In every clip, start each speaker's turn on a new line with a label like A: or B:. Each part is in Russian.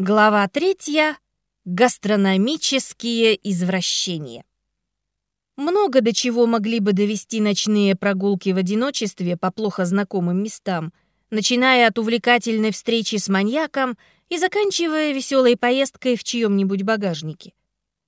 A: Глава третья. Гастрономические извращения. Много до чего могли бы довести ночные прогулки в одиночестве по плохо знакомым местам, начиная от увлекательной встречи с маньяком и заканчивая веселой поездкой в чьем-нибудь багажнике.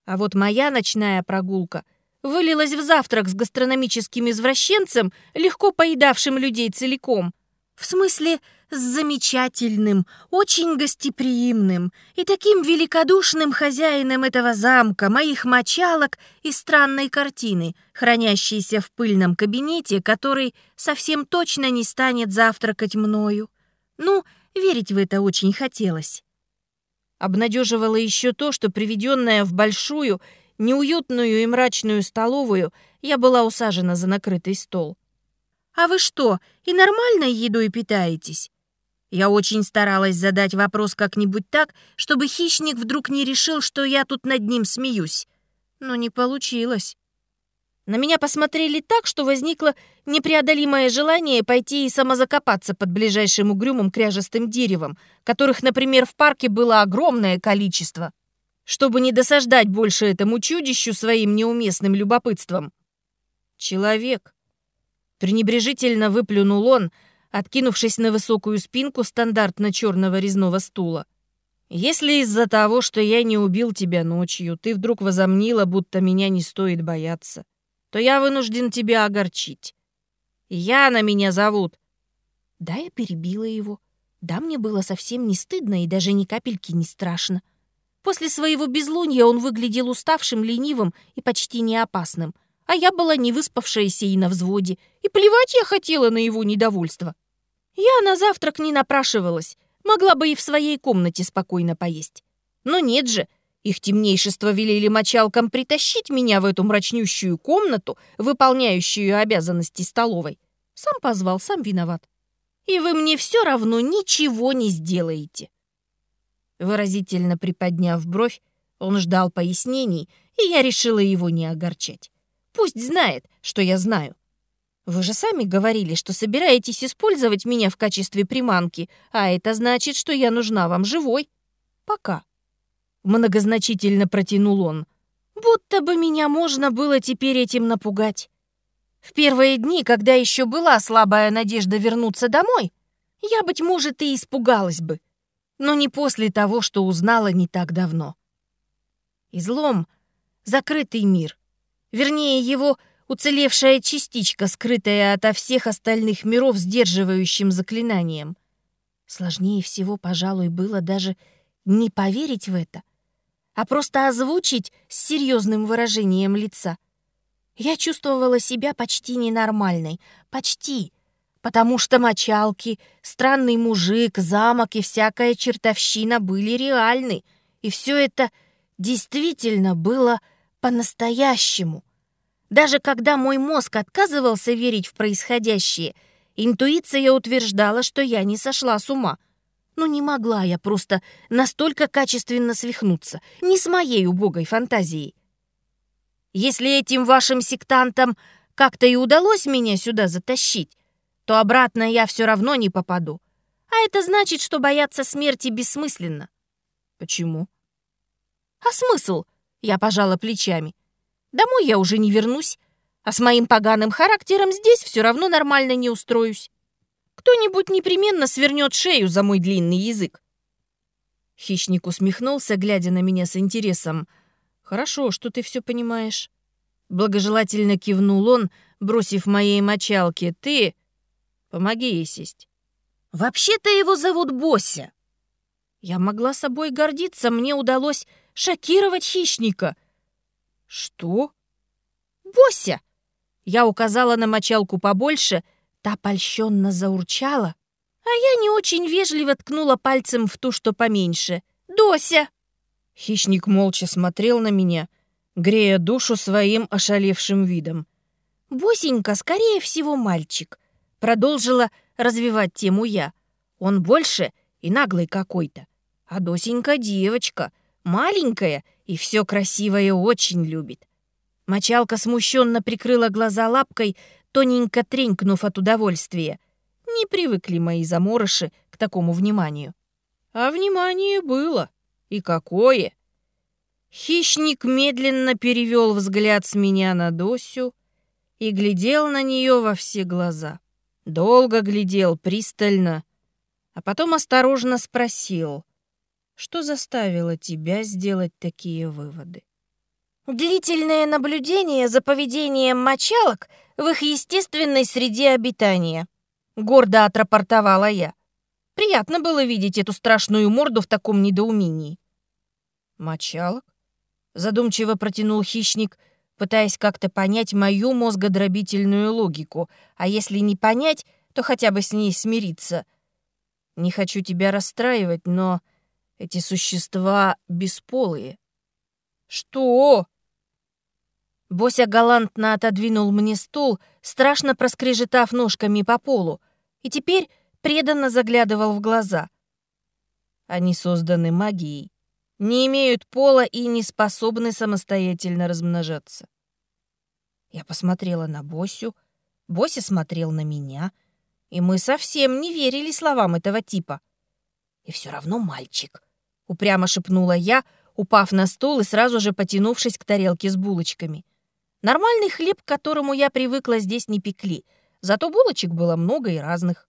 A: А вот моя ночная прогулка вылилась в завтрак с гастрономическим извращенцем, легко поедавшим людей целиком. В смысле, с замечательным, очень гостеприимным и таким великодушным хозяином этого замка, моих мочалок и странной картины, хранящейся в пыльном кабинете, который совсем точно не станет завтракать мною. Ну, верить в это очень хотелось. Обнадеживало еще то, что приведенная в большую, неуютную и мрачную столовую, я была усажена за накрытый стол. «А вы что, и нормальной едой питаетесь?» Я очень старалась задать вопрос как-нибудь так, чтобы хищник вдруг не решил, что я тут над ним смеюсь. Но не получилось. На меня посмотрели так, что возникло непреодолимое желание пойти и самозакопаться под ближайшим угрюмым кряжестым деревом, которых, например, в парке было огромное количество, чтобы не досаждать больше этому чудищу своим неуместным любопытством. «Человек», — пренебрежительно выплюнул он, — откинувшись на высокую спинку стандартно черного резного стула. «Если из-за того, что я не убил тебя ночью, ты вдруг возомнила, будто меня не стоит бояться, то я вынужден тебя огорчить. Яна меня зовут». Да, я перебила его. Да, мне было совсем не стыдно и даже ни капельки не страшно. После своего безлунья он выглядел уставшим, ленивым и почти не опасным — а я была не выспавшаяся и на взводе, и плевать я хотела на его недовольство. Я на завтрак не напрашивалась, могла бы и в своей комнате спокойно поесть. Но нет же, их темнейшество велели мочалкам притащить меня в эту мрачнющую комнату, выполняющую обязанности столовой. Сам позвал, сам виноват. И вы мне все равно ничего не сделаете. Выразительно приподняв бровь, он ждал пояснений, и я решила его не огорчать. Пусть знает, что я знаю. Вы же сами говорили, что собираетесь использовать меня в качестве приманки, а это значит, что я нужна вам живой. Пока. Многозначительно протянул он. Будто бы меня можно было теперь этим напугать. В первые дни, когда еще была слабая надежда вернуться домой, я, быть может, и испугалась бы. Но не после того, что узнала не так давно. Излом — закрытый мир. Вернее, его уцелевшая частичка, скрытая ото всех остальных миров сдерживающим заклинанием. Сложнее всего, пожалуй, было даже не поверить в это, а просто озвучить с серьезным выражением лица. Я чувствовала себя почти ненормальной, почти, потому что мочалки, странный мужик, замок и всякая чертовщина были реальны, и все это действительно было по-настоящему. Даже когда мой мозг отказывался верить в происходящее, интуиция утверждала, что я не сошла с ума. Но не могла я просто настолько качественно свихнуться, не с моей убогой фантазией. Если этим вашим сектантам как-то и удалось меня сюда затащить, то обратно я все равно не попаду. А это значит, что бояться смерти бессмысленно. Почему? А смысл? Я пожала плечами. Домой я уже не вернусь, а с моим поганым характером здесь все равно нормально не устроюсь. Кто-нибудь непременно свернет шею за мой длинный язык. Хищник усмехнулся, глядя на меня с интересом. «Хорошо, что ты все понимаешь». Благожелательно кивнул он, бросив моей мочалке. «Ты помоги ей сесть». «Вообще-то его зовут Бося». Я могла собой гордиться, мне удалось шокировать хищника — «Что?» «Бося!» Я указала на мочалку побольше, та польщенно заурчала, а я не очень вежливо ткнула пальцем в ту, что поменьше. «Дося!» Хищник молча смотрел на меня, грея душу своим ошалевшим видом. «Босенька, скорее всего, мальчик», — продолжила развивать тему я. «Он больше и наглый какой-то, а Досенька девочка, маленькая и все красивое очень любит. Мочалка смущенно прикрыла глаза лапкой, тоненько тренькнув от удовольствия. Не привыкли мои заморыши к такому вниманию. А внимание было. И какое? Хищник медленно перевел взгляд с меня на Досю и глядел на нее во все глаза. Долго глядел, пристально, а потом осторожно спросил, что заставило тебя сделать такие выводы?
B: Длительное наблюдение за поведением мочалок в их естественной среде обитания. Гордо отрапортовала я. Приятно было видеть эту страшную морду в таком недоумении.
A: Мочалок? Задумчиво протянул хищник, пытаясь как-то понять мою мозгодробительную логику, а если не понять, то хотя бы с ней смириться. Не хочу тебя расстраивать, но эти существа бесполые.
B: Что?
A: Бося галантно отодвинул мне стул, страшно проскрежетав ножками по полу, и теперь преданно заглядывал в глаза. Они созданы магией, не имеют пола и не способны самостоятельно размножаться. Я посмотрела на Босю, Бося смотрел на меня, и мы совсем не верили словам этого типа. И все равно мальчик, упрямо шепнула я, упав на стул и сразу же потянувшись к тарелке с булочками. Нормальный хлеб, к которому я привыкла, здесь не пекли, зато булочек было много и разных.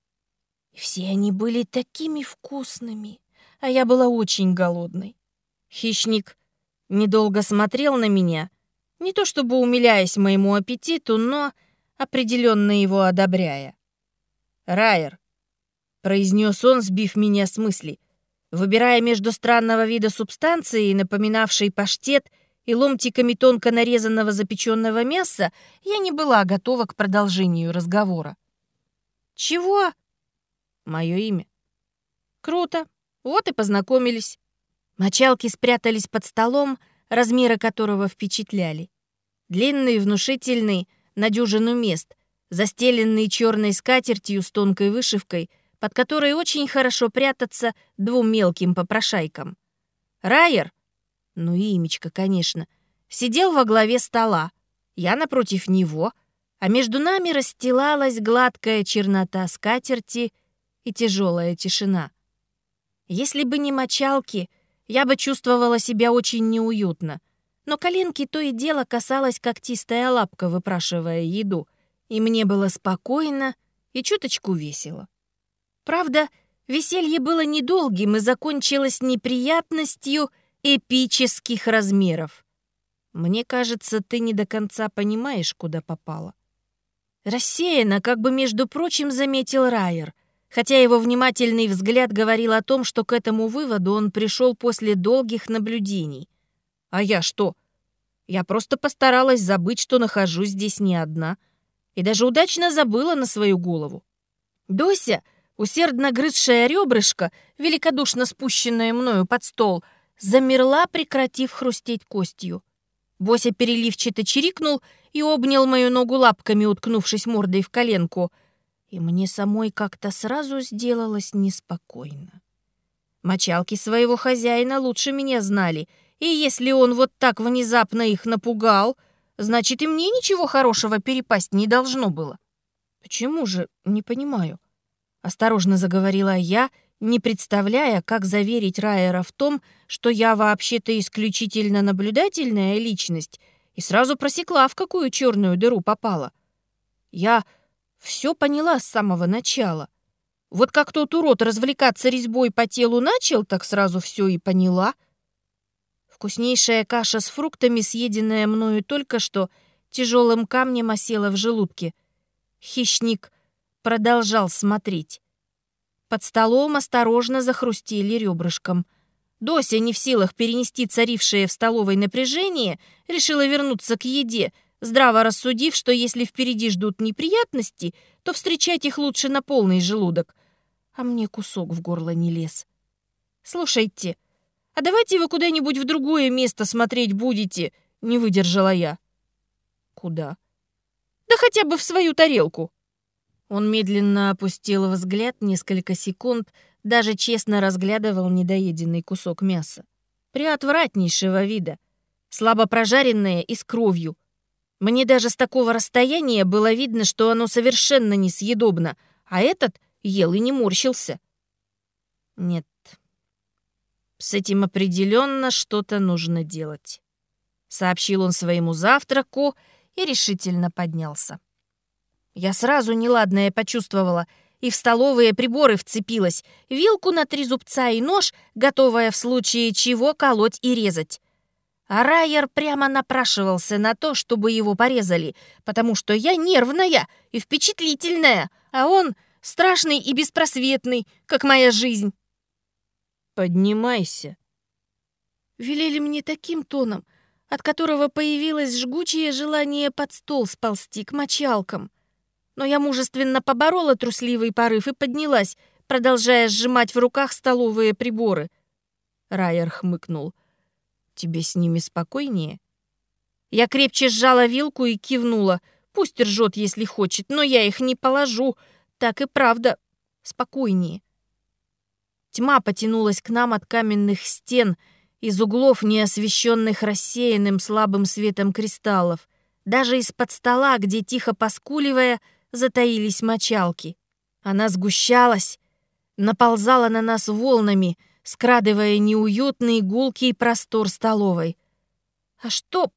A: И все они были такими вкусными, а я была очень голодной. Хищник недолго смотрел на меня, не то чтобы умиляясь моему аппетиту, но определенно его одобряя. «Райер», — произнес он, сбив меня с мысли, выбирая между странного вида субстанции, напоминавшей паштет, и ломтиками тонко нарезанного запеченного мяса, я не была готова к продолжению разговора. «Чего?» «Мое имя». «Круто. Вот и познакомились». Мочалки спрятались под столом, размеры которого впечатляли. Длинный, внушительный, на дюжину мест, застеленный черной скатертью с тонкой вышивкой, под которой очень хорошо прятаться двум мелким попрошайкам. Райер — ну и имечко, конечно, сидел во главе стола, я напротив него, а между нами расстилалась гладкая чернота скатерти и тяжелая тишина. Если бы не мочалки, я бы чувствовала себя очень неуютно, но коленки то и дело касалась когтистая лапка, выпрашивая еду, и мне было спокойно и чуточку весело. Правда, веселье было недолгим и закончилось неприятностью — эпических размеров. Мне кажется, ты не до конца понимаешь, куда попала. Рассеянно, как бы, между прочим, заметил Райер, хотя его внимательный взгляд говорил о том, что к этому выводу он пришел после долгих наблюдений. А я что? Я просто постаралась забыть, что нахожусь здесь не одна, и даже удачно забыла на свою голову. Дося, усердно грызшая ребрышко, великодушно спущенное мною под стол — замерла, прекратив хрустеть костью. Бося переливчато чирикнул и обнял мою ногу лапками, уткнувшись мордой в коленку. И мне самой как-то сразу сделалось неспокойно. Мочалки своего хозяина лучше меня знали, и если он вот так внезапно их напугал, значит, и мне ничего хорошего перепасть не должно было. Почему же, не понимаю. Осторожно заговорила я не представляя, как заверить Райера в том, что я вообще-то исключительно наблюдательная личность, и сразу просекла, в какую черную дыру попала. Я все поняла с самого начала. Вот как тот урод развлекаться резьбой по телу начал, так сразу все и поняла. Вкуснейшая каша с фруктами, съеденная мною только что, тяжелым камнем осела в желудке. Хищник продолжал смотреть. Под столом осторожно захрустели ребрышком. Дося, не в силах перенести царившее в столовой напряжение, решила вернуться к еде, здраво рассудив, что если впереди ждут неприятности, то встречать их лучше на полный желудок. А мне кусок в горло не лез. «Слушайте, а давайте вы куда-нибудь в другое место смотреть будете?» — не выдержала я. «Куда?» «Да хотя бы в свою тарелку». Он медленно опустил взгляд несколько секунд, даже честно разглядывал недоеденный кусок мяса. Приотвратнейшего вида, слабо прожаренное и с кровью. Мне даже с такого расстояния было видно, что оно совершенно несъедобно, а этот ел и не морщился. Нет. С этим определенно что-то нужно делать. Сообщил он своему завтраку и решительно поднялся. Я сразу неладное почувствовала и в столовые приборы вцепилась, вилку на три зубца и нож, готовая в случае чего колоть и резать. А Райер прямо напрашивался на то, чтобы его порезали, потому что я нервная и впечатлительная, а он страшный и беспросветный, как моя жизнь. «Поднимайся!» Велели мне таким тоном, от которого появилось жгучее желание под стол сползти к мочалкам. Но я мужественно поборола трусливый порыв и поднялась, продолжая сжимать в руках столовые приборы. Райер хмыкнул. «Тебе с ними спокойнее?» Я крепче сжала вилку и кивнула. Пусть ржет, если хочет, но я их не положу. Так и правда спокойнее. Тьма потянулась к нам от каменных стен, из углов, неосвещенных рассеянным слабым светом кристаллов, даже из-под стола, где, тихо поскуливая, затаились мочалки. Она сгущалась, наползала на нас волнами, скрадывая неуютный гулкий простор столовой. «А что?»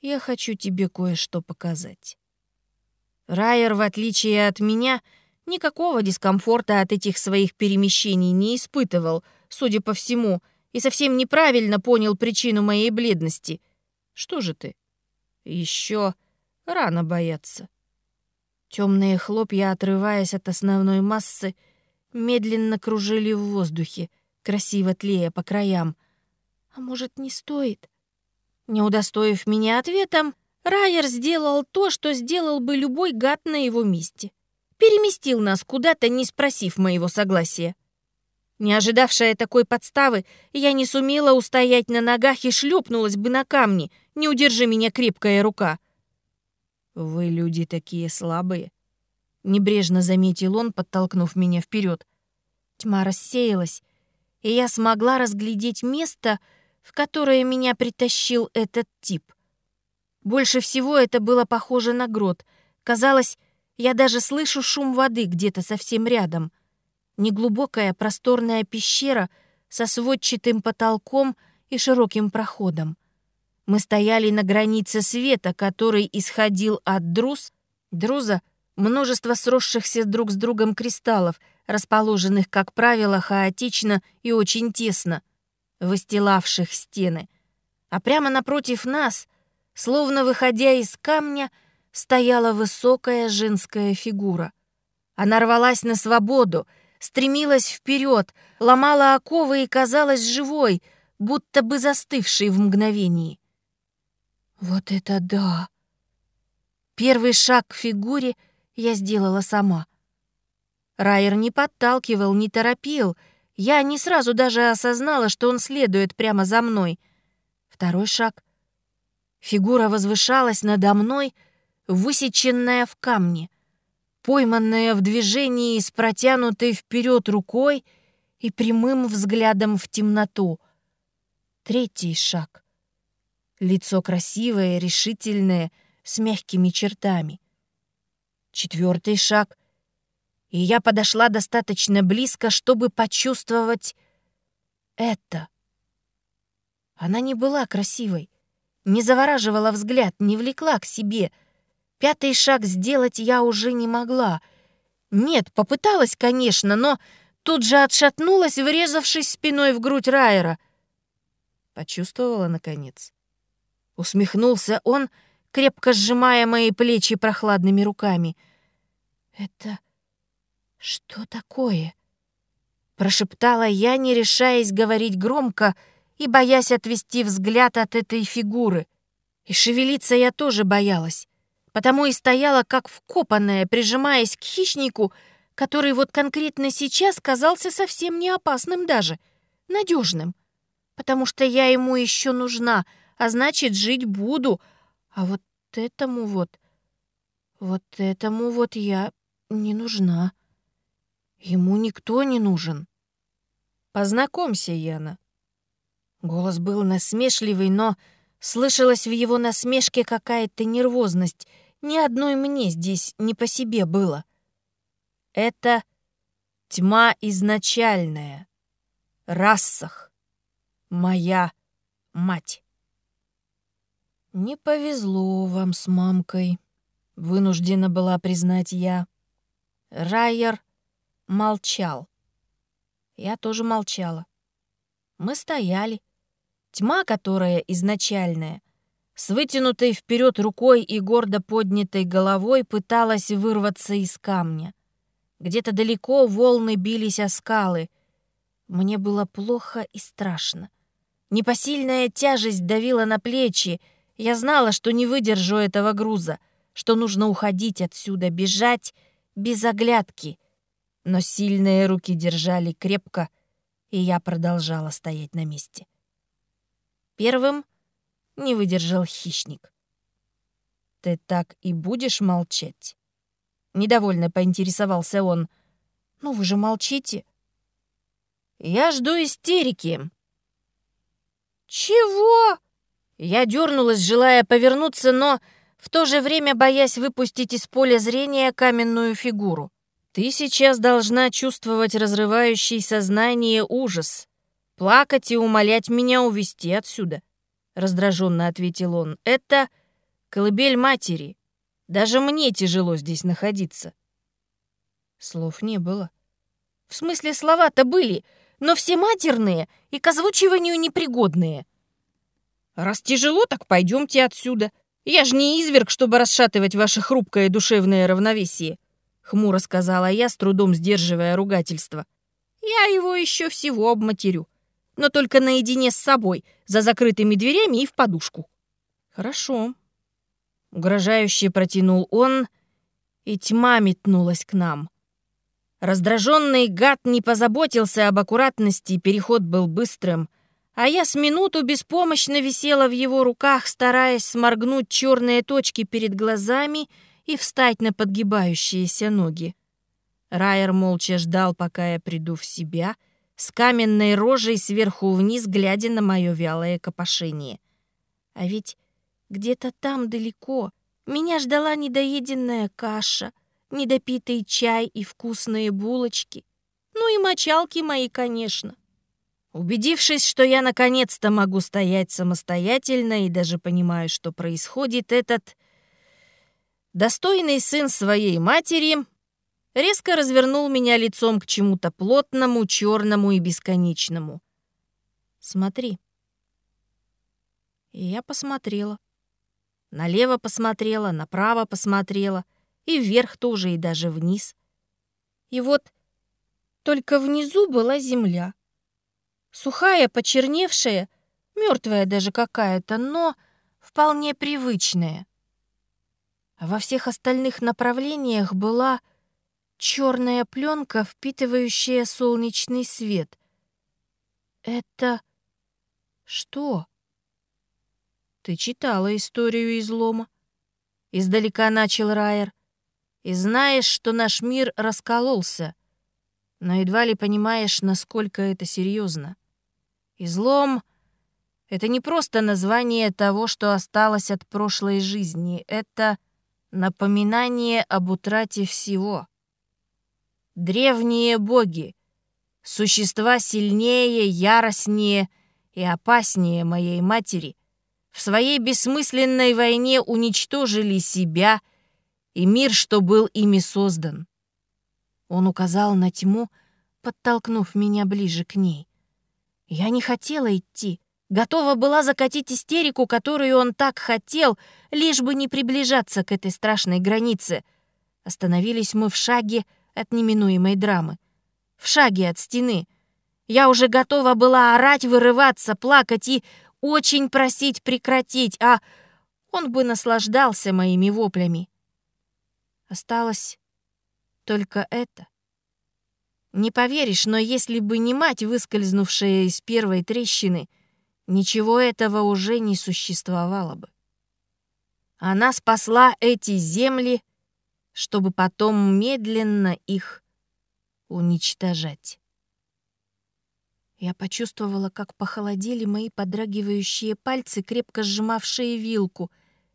A: «Я хочу тебе кое-что показать». Райер, в отличие от меня, — Никакого дискомфорта от этих своих перемещений не испытывал, судя по всему, и совсем неправильно понял причину моей бледности. Что же ты? Еще рано бояться. Темные хлопья, отрываясь от основной массы, медленно кружили в воздухе, красиво тлея по краям. А может, не стоит? Не удостоив меня ответом, Райер сделал то, что сделал бы любой гад на его месте переместил нас куда-то, не спросив моего согласия. Не ожидавшая такой подставы, я не сумела устоять на ногах и шлепнулась бы на камни, не удержи меня крепкая рука. «Вы люди такие слабые», — небрежно заметил он, подтолкнув меня вперед. Тьма рассеялась, и я смогла разглядеть место, в которое меня притащил этот тип. Больше всего это было похоже на грот. Казалось, я даже слышу шум воды где-то совсем рядом. Неглубокая просторная пещера со сводчатым потолком и широким проходом. Мы стояли на границе света, который исходил от друз. Друза — множество сросшихся друг с другом кристаллов, расположенных, как правило, хаотично и очень тесно, выстилавших стены. А прямо напротив нас, словно выходя из камня, — стояла высокая женская фигура. Она рвалась на свободу, стремилась вперед, ломала оковы и казалась живой, будто бы застывшей в мгновении. Вот это да! Первый шаг к фигуре я сделала сама. Райер не подталкивал, не торопил. Я не сразу даже осознала, что он следует прямо за мной. Второй шаг. Фигура возвышалась надо мной — высеченная в камне, пойманная в движении с протянутой вперед рукой и прямым взглядом в темноту. Третий шаг. Лицо красивое, решительное, с мягкими чертами. Четвертый шаг. И я подошла достаточно близко, чтобы почувствовать это. Она не была красивой, не завораживала взгляд, не влекла к себе — Пятый шаг сделать я уже не могла. Нет, попыталась, конечно, но тут же отшатнулась, врезавшись спиной в грудь Райера. Почувствовала, наконец. Усмехнулся он, крепко сжимая мои плечи прохладными руками. «Это что такое?» Прошептала я, не решаясь говорить громко и боясь отвести взгляд от этой фигуры. И шевелиться я тоже боялась потому и стояла как вкопанная, прижимаясь к хищнику, который вот конкретно сейчас казался совсем не опасным даже, надежным, потому что я ему еще нужна, а значит, жить буду, а вот этому вот, вот этому вот я не нужна. Ему никто не нужен. Познакомься, Яна. Голос был насмешливый, но слышалась в его насмешке какая-то нервозность — ни одной мне здесь не по себе было. Это тьма изначальная. расах. Моя мать. «Не повезло вам с мамкой», — вынуждена была признать я. Райер молчал. Я тоже молчала. Мы стояли. Тьма, которая изначальная, с вытянутой вперед рукой и гордо поднятой головой пыталась вырваться из камня. Где-то далеко волны бились о скалы. Мне было плохо и страшно. Непосильная тяжесть давила на плечи. Я знала, что не выдержу этого груза, что нужно уходить отсюда, бежать без оглядки. Но сильные руки держали крепко, и я продолжала стоять на месте. Первым не выдержал хищник. «Ты так и будешь молчать?» Недовольно поинтересовался он. «Ну вы же молчите». «Я жду истерики». «Чего?» Я дернулась, желая повернуться, но в то же время боясь выпустить из поля зрения каменную фигуру. «Ты сейчас должна чувствовать разрывающий сознание ужас, плакать и умолять меня увести отсюда», — раздраженно ответил он. «Это колыбель матери. Даже мне тяжело здесь находиться». Слов не было. В смысле, слова-то были, но все матерные и к озвучиванию непригодные. «Раз тяжело, так пойдемте отсюда», я же не изверг, чтобы расшатывать ваше хрупкое душевное равновесие», — хмуро сказала я, с трудом сдерживая ругательство. «Я его еще всего обматерю, но только наедине с собой, за закрытыми дверями и в подушку». «Хорошо», — угрожающе протянул он, и тьма метнулась к нам. Раздраженный гад не позаботился об аккуратности, переход был быстрым — а я с минуту беспомощно висела в его руках, стараясь сморгнуть черные точки перед глазами и встать на подгибающиеся ноги. Райер молча ждал, пока я приду в себя, с каменной рожей сверху вниз, глядя на мое вялое копошение. А ведь где-то там далеко меня ждала недоеденная каша, недопитый чай и вкусные булочки. Ну и мочалки мои, конечно. Убедившись, что я наконец-то могу стоять самостоятельно и даже понимаю, что происходит, этот достойный сын своей матери резко развернул меня лицом к чему-то плотному, черному и бесконечному. «Смотри». И я посмотрела. Налево посмотрела, направо посмотрела, и вверх тоже, и даже вниз. И вот только внизу была земля — Сухая, почерневшая, мертвая даже какая-то, но вполне привычная. А во всех остальных направлениях была черная пленка, впитывающая солнечный свет. Это что? Ты читала историю излома? Издалека начал Райер. И знаешь, что наш мир раскололся, но едва ли понимаешь, насколько это серьезно. Излом — это не просто название того, что осталось от прошлой жизни. Это напоминание об утрате всего. Древние боги, существа сильнее, яростнее и опаснее моей матери, в своей бессмысленной войне уничтожили себя и мир, что был ими создан. Он указал на тьму, подтолкнув меня ближе к ней. Я не хотела идти. Готова была закатить истерику, которую он так хотел, лишь бы не приближаться к этой страшной границе. Остановились мы в шаге от неминуемой драмы. В шаге от стены. Я уже готова была орать, вырываться, плакать и очень просить прекратить, а он бы наслаждался моими воплями. Осталось только это. Не поверишь, но если бы не мать, выскользнувшая из первой трещины, ничего этого уже не существовало бы. Она спасла эти земли, чтобы потом медленно их уничтожать. Я почувствовала, как похолодели мои подрагивающие пальцы, крепко сжимавшие вилку,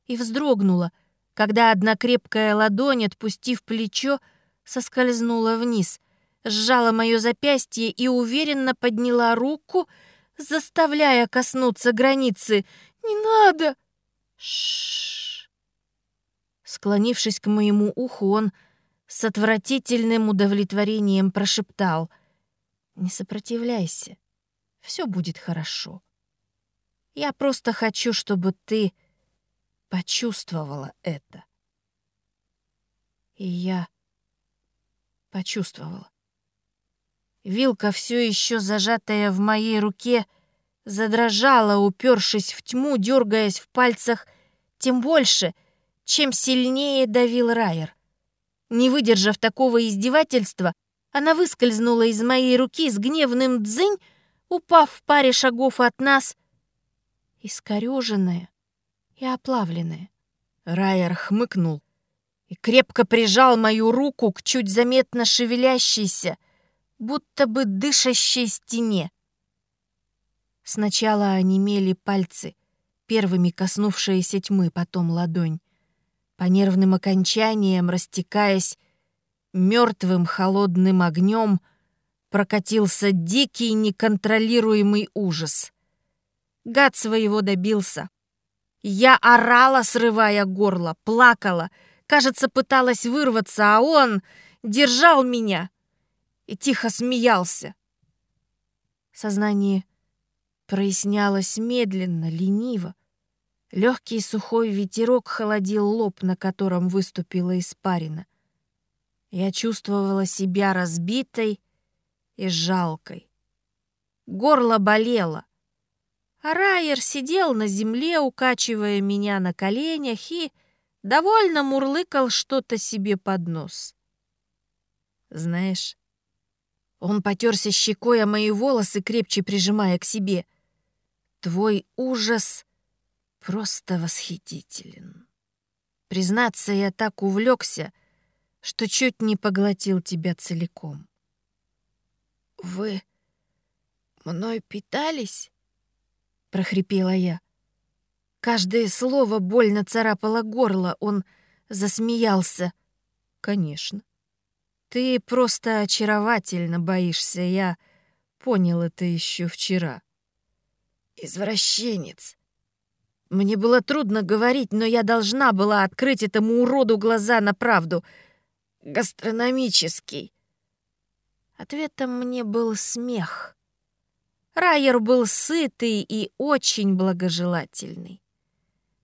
A: и вздрогнула, когда одна крепкая ладонь, отпустив плечо, соскользнула вниз, сжала мое запястье и уверенно подняла руку, заставляя коснуться границы. «Не надо!» Шш. Склонившись к моему уху, он с отвратительным удовлетворением прошептал. «Не сопротивляйся. Все будет хорошо. Я просто хочу, чтобы ты почувствовала это». И я почувствовала. Вилка, все еще зажатая в моей руке, задрожала, упершись в тьму, дергаясь в пальцах, тем больше, чем сильнее давил Райер. Не выдержав такого издевательства, она выскользнула из моей руки с гневным дзынь, упав в паре шагов от нас, искореженная и оплавленная. Райер хмыкнул и крепко прижал мою руку к чуть заметно шевелящейся, будто бы дышащей стене. Сначала онемели пальцы, первыми коснувшиеся тьмы, потом ладонь. По нервным окончаниям, растекаясь мертвым холодным огнем, прокатился дикий неконтролируемый ужас. Гад своего добился. Я орала, срывая горло, плакала, кажется, пыталась вырваться, а он держал меня — и тихо смеялся. Сознание прояснялось медленно, лениво. Легкий сухой ветерок холодил лоб, на котором выступила испарина. Я чувствовала себя разбитой и жалкой. Горло болело. А Райер сидел на земле, укачивая меня на коленях и довольно мурлыкал что-то себе под нос. Знаешь, он потерся щекой о мои волосы, крепче прижимая к себе. Твой ужас просто восхитителен. Признаться, я так увлекся, что чуть не поглотил тебя целиком. «Вы мной питались?» — прохрипела я. Каждое слово больно царапало горло, он засмеялся. «Конечно. Ты просто очаровательно боишься, я понял это еще вчера. Извращенец. Мне было трудно говорить, но я должна была открыть этому уроду глаза на правду. Гастрономический. Ответом мне был смех. Райер был сытый и очень благожелательный.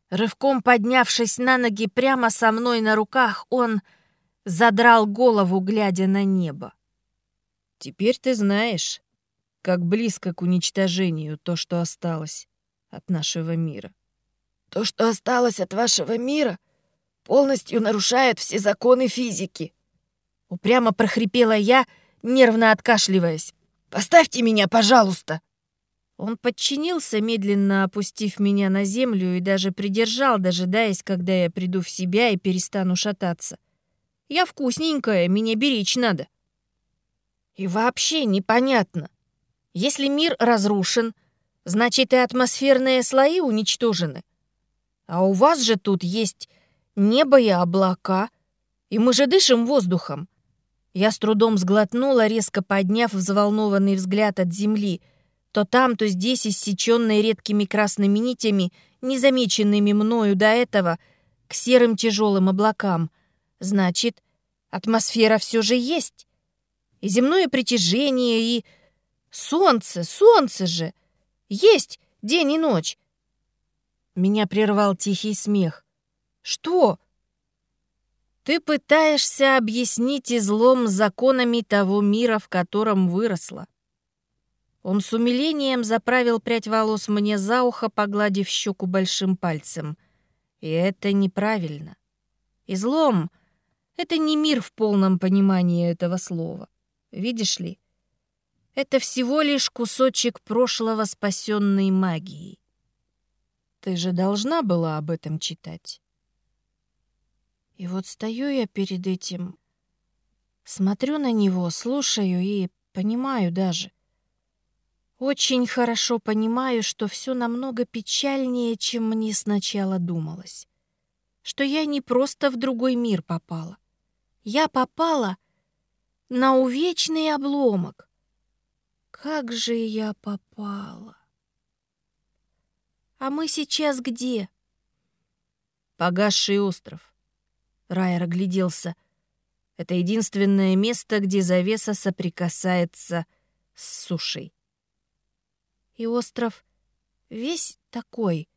A: Рывком поднявшись на ноги прямо со мной на руках, он задрал голову, глядя на небо. «Теперь ты знаешь, как близко к уничтожению то, что осталось от нашего мира». «То, что осталось от вашего мира, полностью нарушает все законы физики», — упрямо прохрипела я, нервно откашливаясь. «Поставьте меня, пожалуйста!» Он подчинился, медленно опустив меня на землю и даже придержал, дожидаясь, когда я приду в себя и перестану шататься. Я вкусненькая, меня беречь надо. И вообще непонятно. Если мир разрушен, значит и атмосферные слои уничтожены. А у вас же тут есть небо и облака, и мы же дышим воздухом. Я с трудом сглотнула, резко подняв взволнованный взгляд от земли, то там, то здесь иссеченные редкими красными нитями, незамеченными мною до этого, к серым тяжелым облакам — Значит, атмосфера все же есть. И земное притяжение, и... Солнце, солнце же! Есть день и ночь. Меня прервал тихий смех. Что? Ты пытаешься объяснить излом законами того мира, в котором выросла. Он с умилением заправил прядь волос мне за ухо, погладив щеку большим пальцем. И это неправильно. Излом это не мир в полном понимании этого слова. Видишь ли, это всего лишь кусочек прошлого спасенной магии. Ты же должна была об этом читать. И вот стою я перед этим, смотрю на него, слушаю и понимаю даже. Очень хорошо понимаю, что все намного печальнее, чем мне сначала думалось. Что я не просто в другой мир попала, я попала
B: на увечный обломок. Как же я попала? А мы сейчас где?
A: Погасший остров. Райер огляделся. Это единственное место, где завеса соприкасается с сушей.
B: И остров весь такой?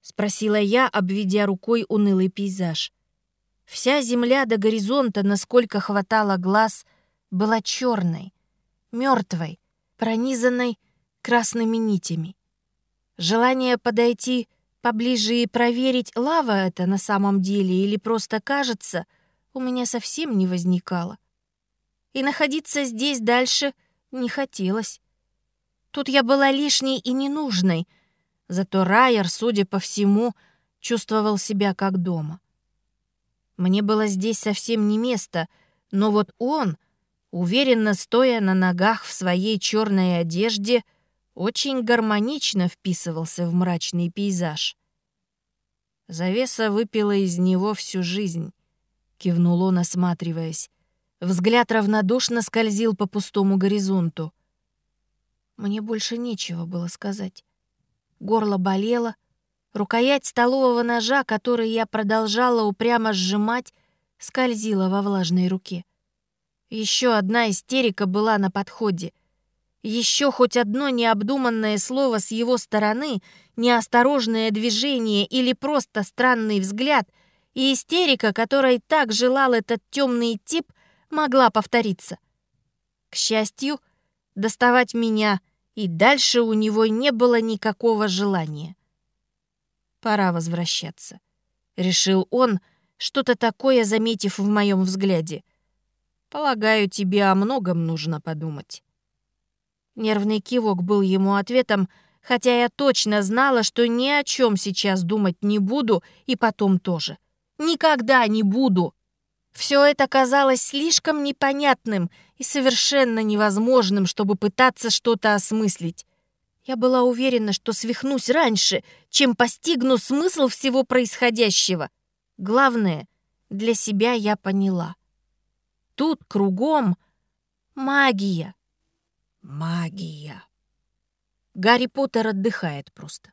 B: Спросила я, обведя рукой унылый пейзаж. Вся земля до горизонта, насколько хватало глаз, была черной, мертвой, пронизанной красными нитями. Желание подойти поближе и проверить, лава это на самом деле или просто кажется, у меня совсем не возникало. И находиться здесь дальше не хотелось. Тут я была лишней и ненужной, зато Райер, судя по всему, чувствовал себя как дома. Мне было здесь совсем не место, но вот он, уверенно стоя на ногах в своей черной одежде, очень гармонично вписывался в мрачный пейзаж. Завеса выпила из него всю жизнь, кивнул он, осматриваясь. Взгляд равнодушно скользил по пустому горизонту. Мне больше нечего было сказать. Горло болело, Рукоять столового ножа, который я продолжала упрямо сжимать, скользила во влажной руке. Еще одна истерика была на подходе. Еще хоть одно необдуманное слово с его стороны, неосторожное движение или просто странный взгляд, и истерика, которой так желал этот темный тип, могла повториться. К счастью, доставать меня и дальше у него не было никакого желания. Пора возвращаться. Решил он, что-то такое заметив в моем взгляде. Полагаю, тебе о многом нужно подумать. Нервный кивок был ему ответом, хотя я точно знала, что ни о чем сейчас думать не буду и потом тоже. Никогда не буду. Все это казалось слишком непонятным и совершенно невозможным, чтобы пытаться что-то осмыслить. Я была уверена, что свихнусь раньше, чем постигну смысл всего происходящего. Главное, для себя я поняла. Тут кругом магия. Магия. Гарри Поттер отдыхает просто.